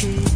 tree.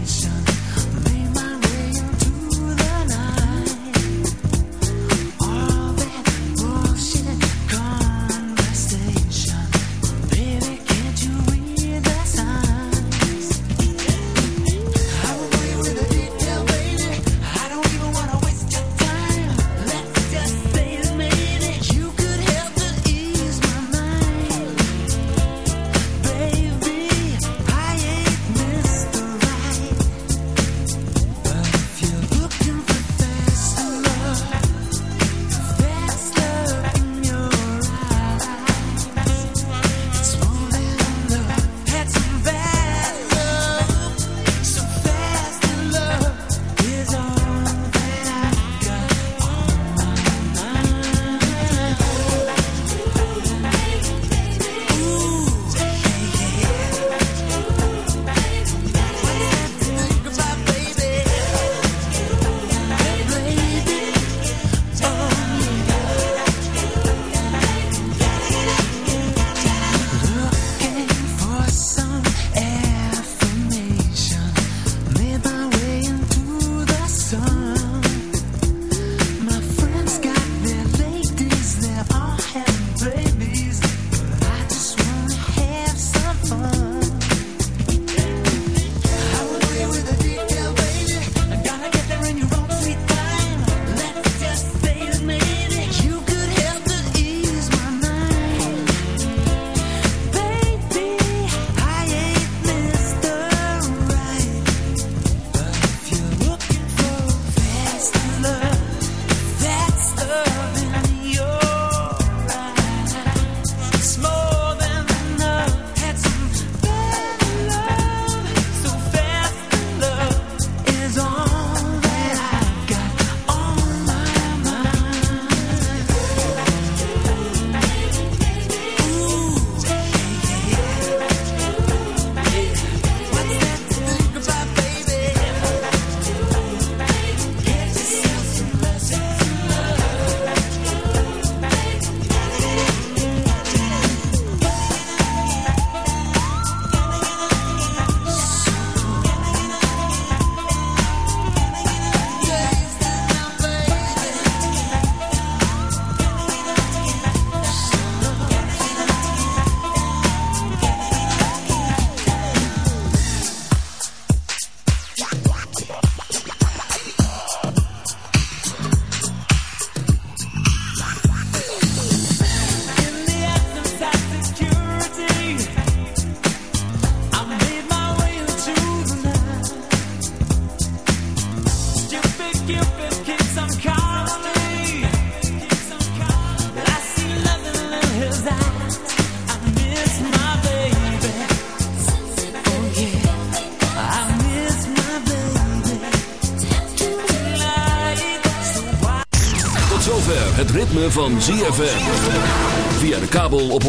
Van ZFM. Via de kabel op 104.5.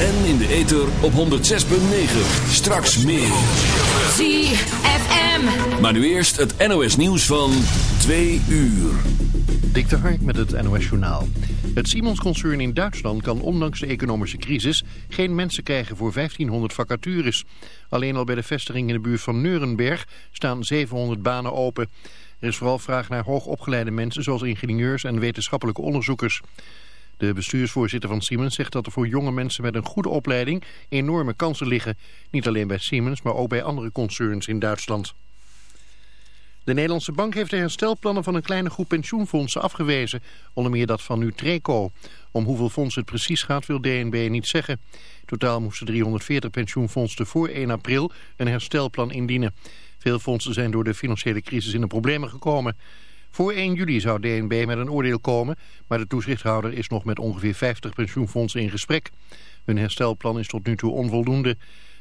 En in de ether op 106.9. Straks meer. ZFM. Maar nu eerst het NOS nieuws van 2 uur. Dik de Hark met het NOS journaal. Het Siemens-concern in Duitsland kan ondanks de economische crisis geen mensen krijgen voor 1500 vacatures. Alleen al bij de vestiging in de buurt van Neurenberg staan 700 banen open. Er is vooral vraag naar hoogopgeleide mensen zoals ingenieurs en wetenschappelijke onderzoekers. De bestuursvoorzitter van Siemens zegt dat er voor jonge mensen met een goede opleiding enorme kansen liggen. Niet alleen bij Siemens, maar ook bij andere concerns in Duitsland. De Nederlandse bank heeft de herstelplannen van een kleine groep pensioenfondsen afgewezen. Onder meer dat van Nutreco. Om hoeveel fondsen het precies gaat wil DNB niet zeggen. Totaal moesten 340 pensioenfondsen voor 1 april een herstelplan indienen. Veel fondsen zijn door de financiële crisis in de problemen gekomen. Voor 1 juli zou DNB met een oordeel komen, maar de toezichthouder is nog met ongeveer 50 pensioenfondsen in gesprek. Hun herstelplan is tot nu toe onvoldoende.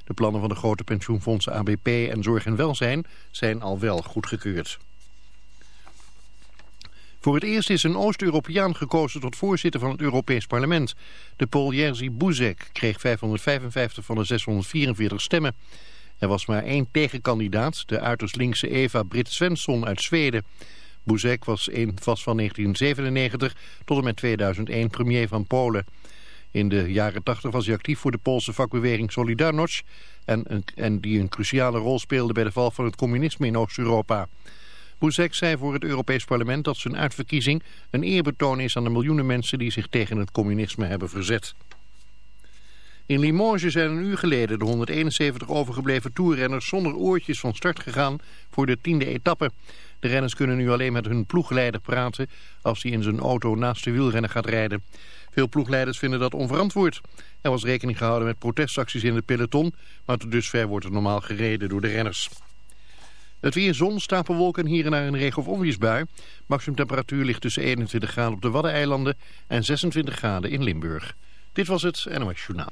De plannen van de grote pensioenfondsen ABP en Zorg en Welzijn zijn al wel goedgekeurd. Voor het eerst is een Oost-Europeaan gekozen tot voorzitter van het Europees Parlement. De Pool Jerzy Buzek kreeg 555 van de 644 stemmen. Er was maar één tegenkandidaat, de uiterst linkse Eva Britt Svensson uit Zweden. Buzek was een vast van 1997 tot en met 2001 premier van Polen. In de jaren 80 was hij actief voor de Poolse vakbeweging Solidarność en, en die een cruciale rol speelde bij de val van het communisme in Oost-Europa. Buzek zei voor het Europees Parlement dat zijn uitverkiezing een eerbetoon is aan de miljoenen mensen die zich tegen het communisme hebben verzet. In Limoges zijn een uur geleden de 171 overgebleven toerrenners zonder oortjes van start gegaan voor de tiende etappe. De renners kunnen nu alleen met hun ploegleider praten als hij in zijn auto naast de wielrenner gaat rijden. Veel ploegleiders vinden dat onverantwoord. Er was rekening gehouden met protestacties in het peloton, maar tot dusver wordt er normaal gereden door de renners. Het weer zon, stapelwolken hier en daar een regen- of onweersbui. Maximum temperatuur ligt tussen 21 graden op de Waddeneilanden en 26 graden in Limburg. Dit was het NOS Journaal.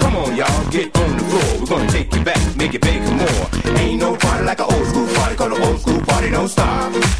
Come on, y'all, get on the floor. We're gonna take you back, make it big for more. Ain't no party like an old school party, call an old school party don't stop.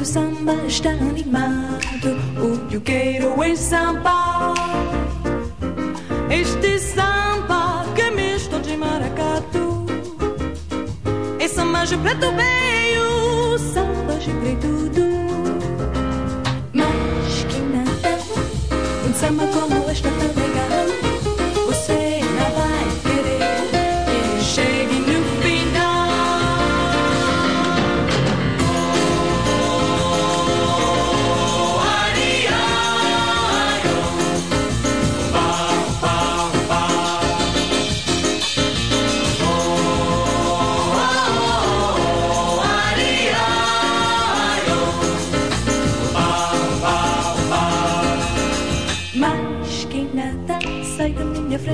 O samba está animado, o que eu quero é samba. Este samba que é misto de maracatu, é samba de preto veio,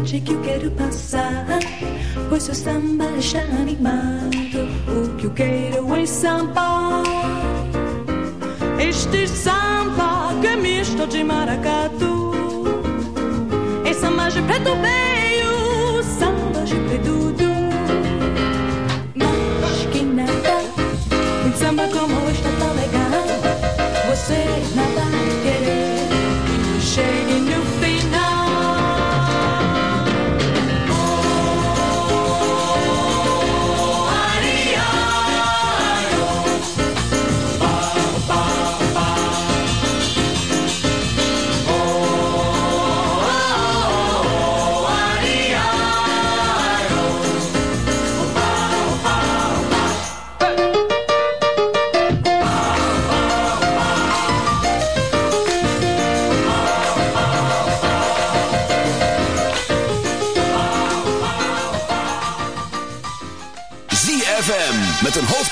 que eu quero passar. Pois o samba está animado. O que eu quero é samba. Este samba que é misto de maracatu E samba de preto veio,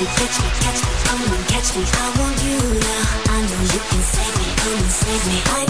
me, catch me, catch me, come and catch me. I want you now. I know you can save me, come and save me. I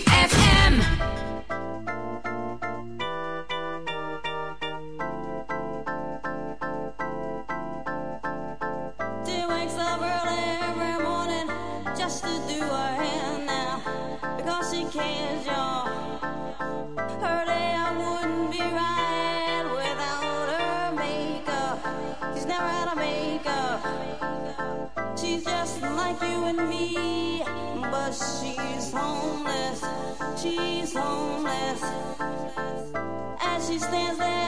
she stands there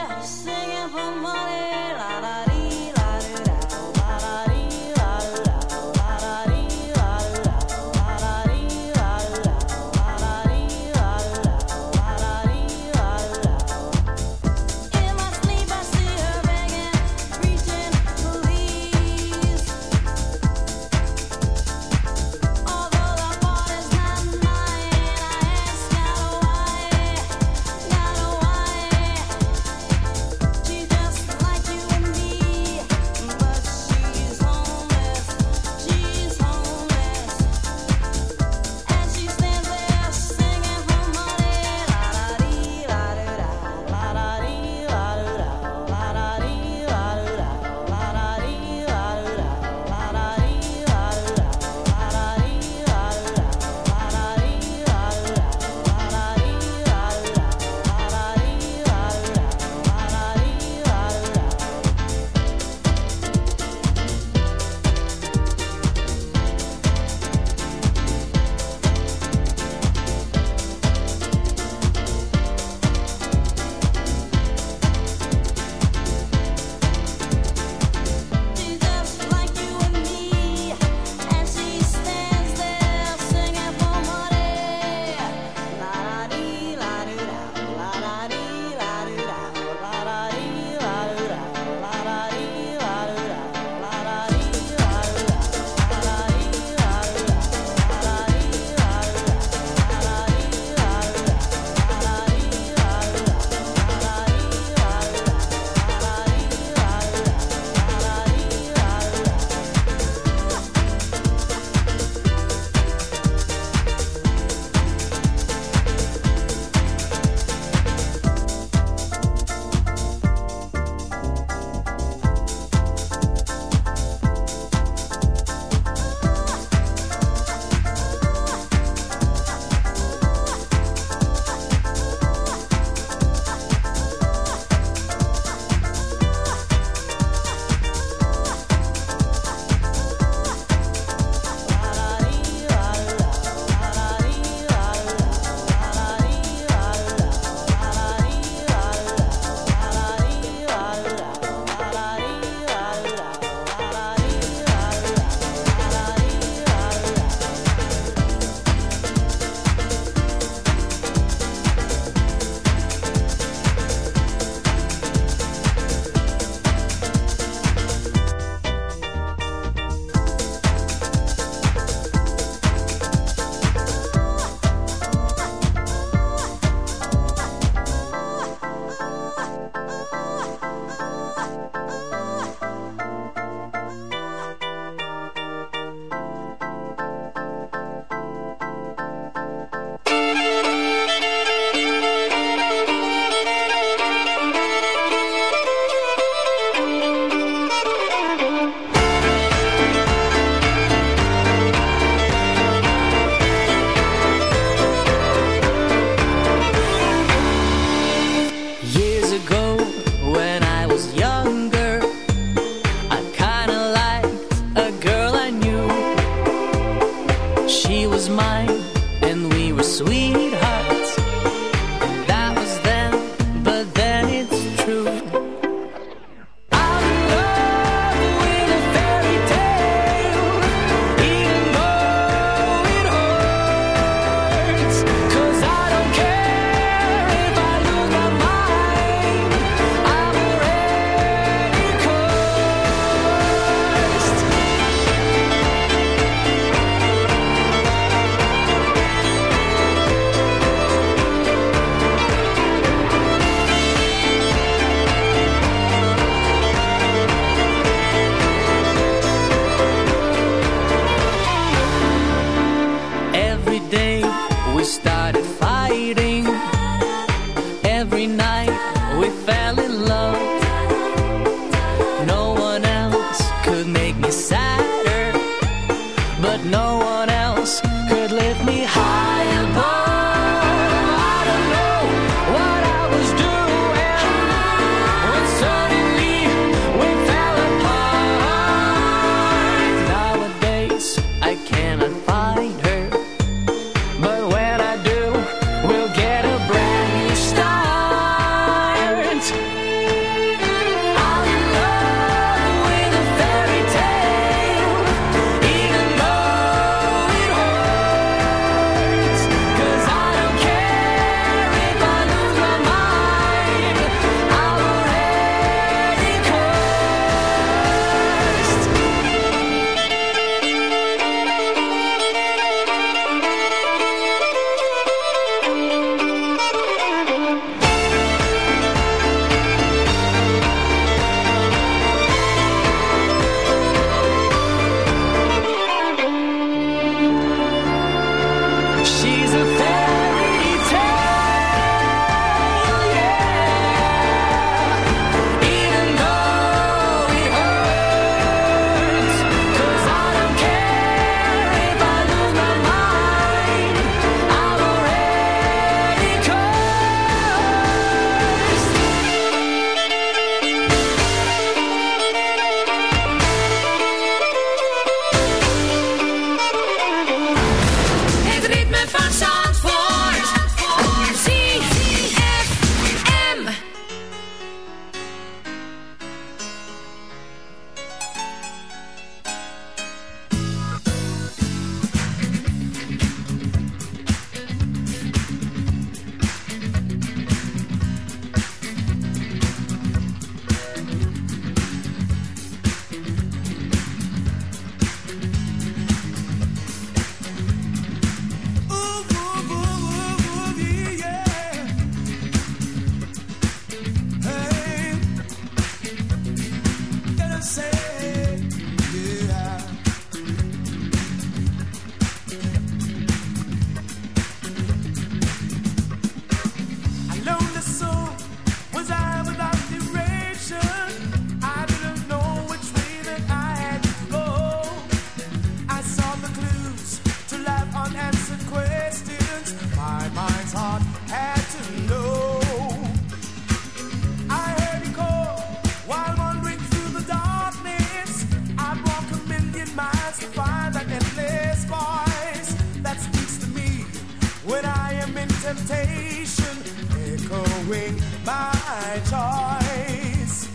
my choice.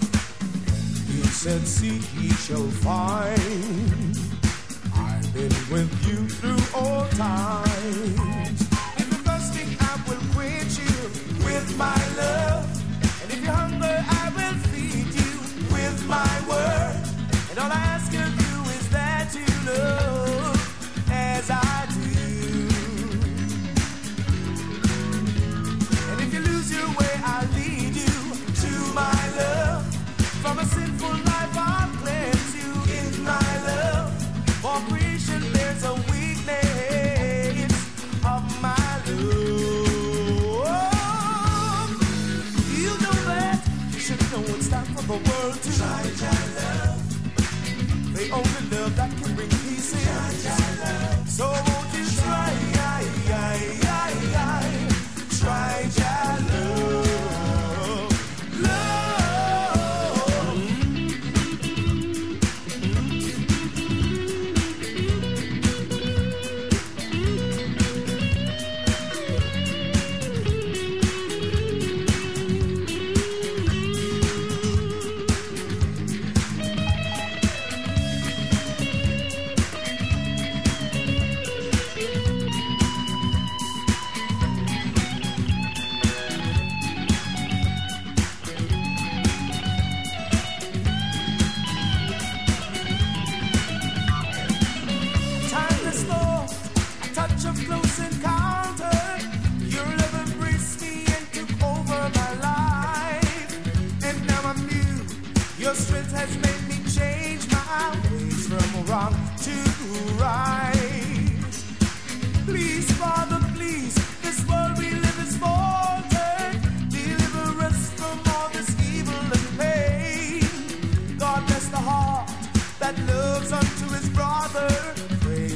You said, See, he shall find. I've been with you through all times. If you're thirsty, I will quench you with my love. And if you're hungry, I will feed you with my word.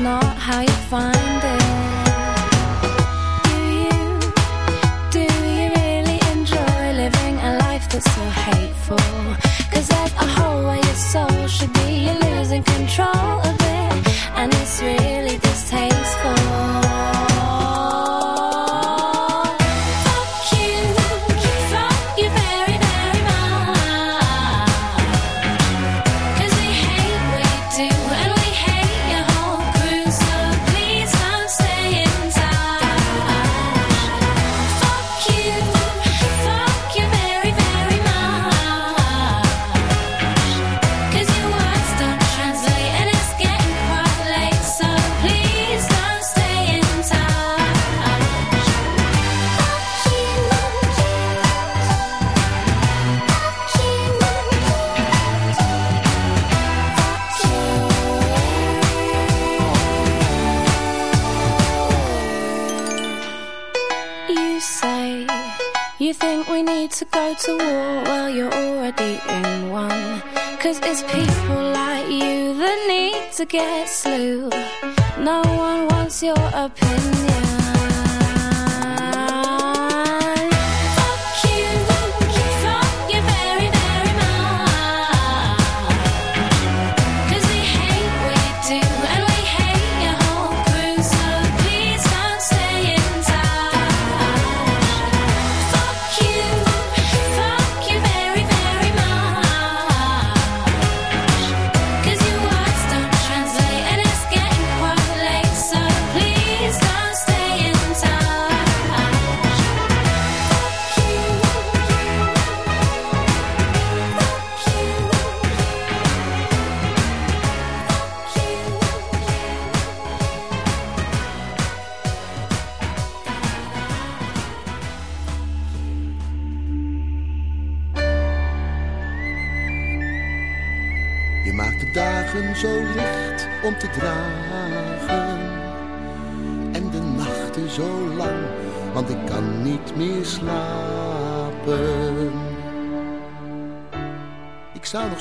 Not how you find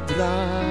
te draai.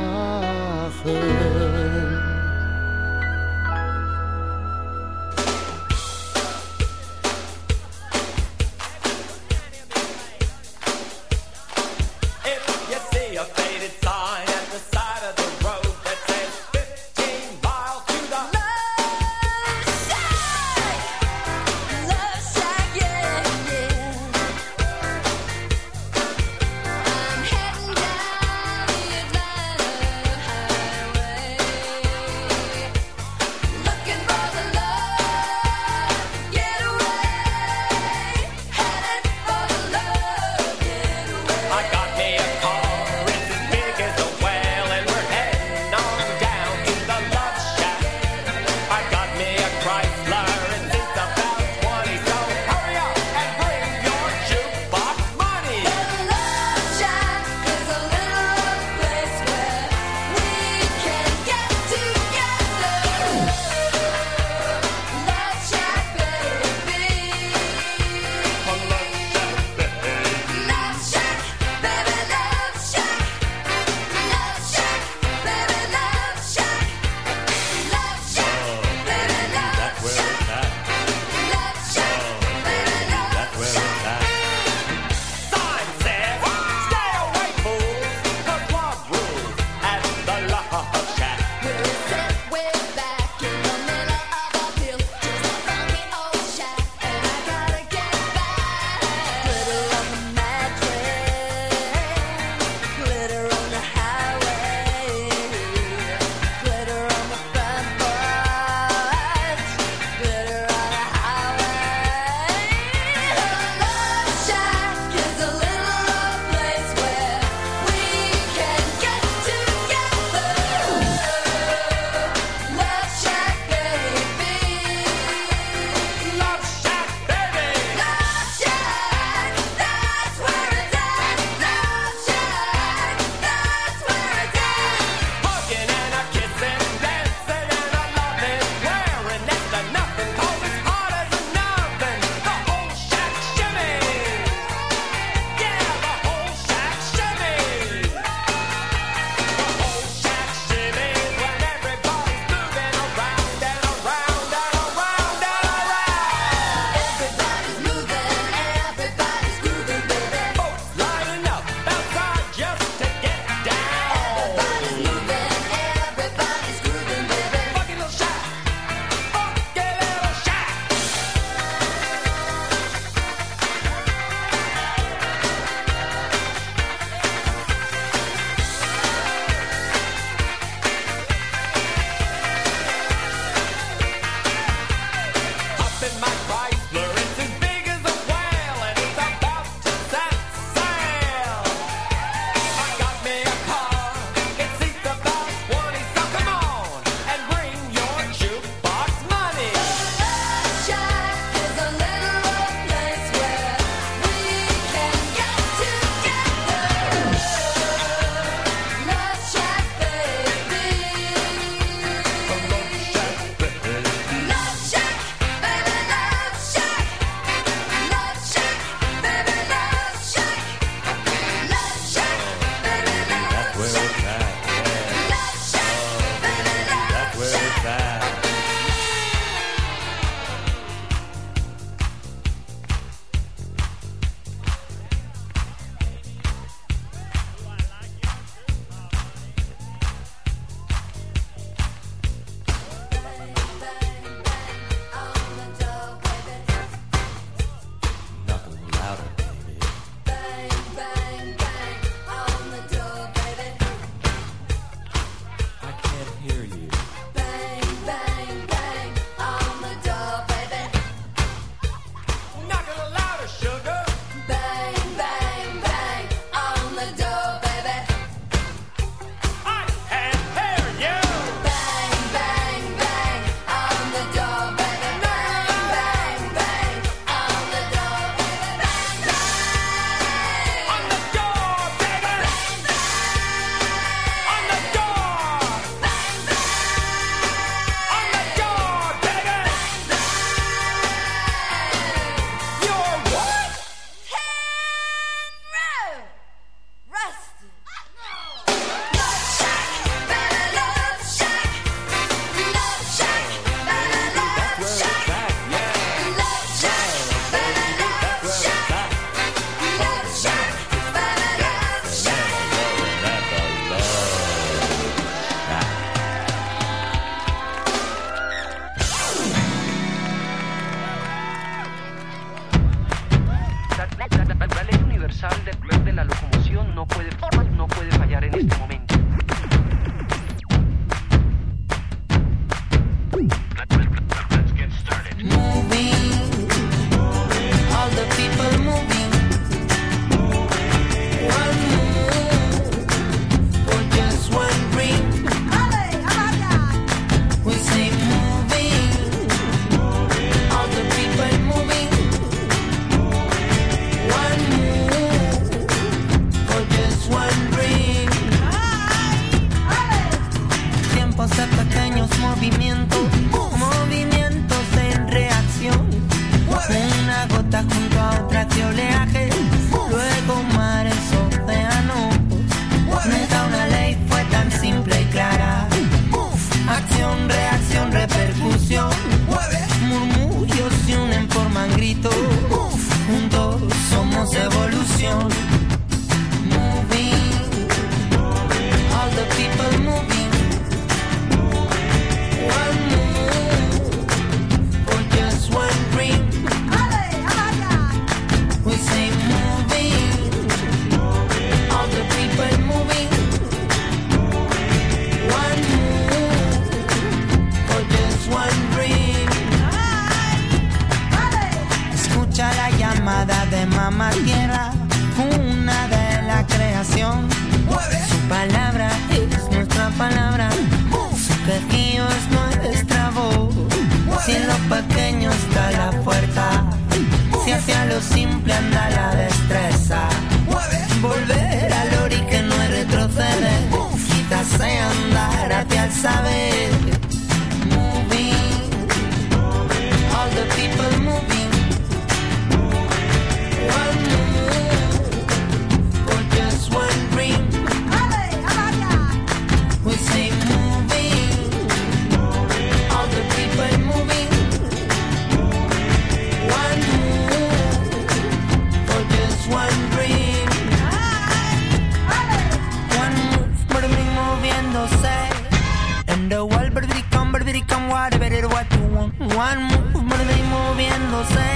what, but it what you want. One move, but they moviéndose.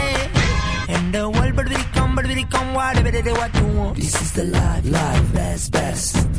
In the world, but we come, but we come, Whatever it is, what you want. This is the life, life, best, best.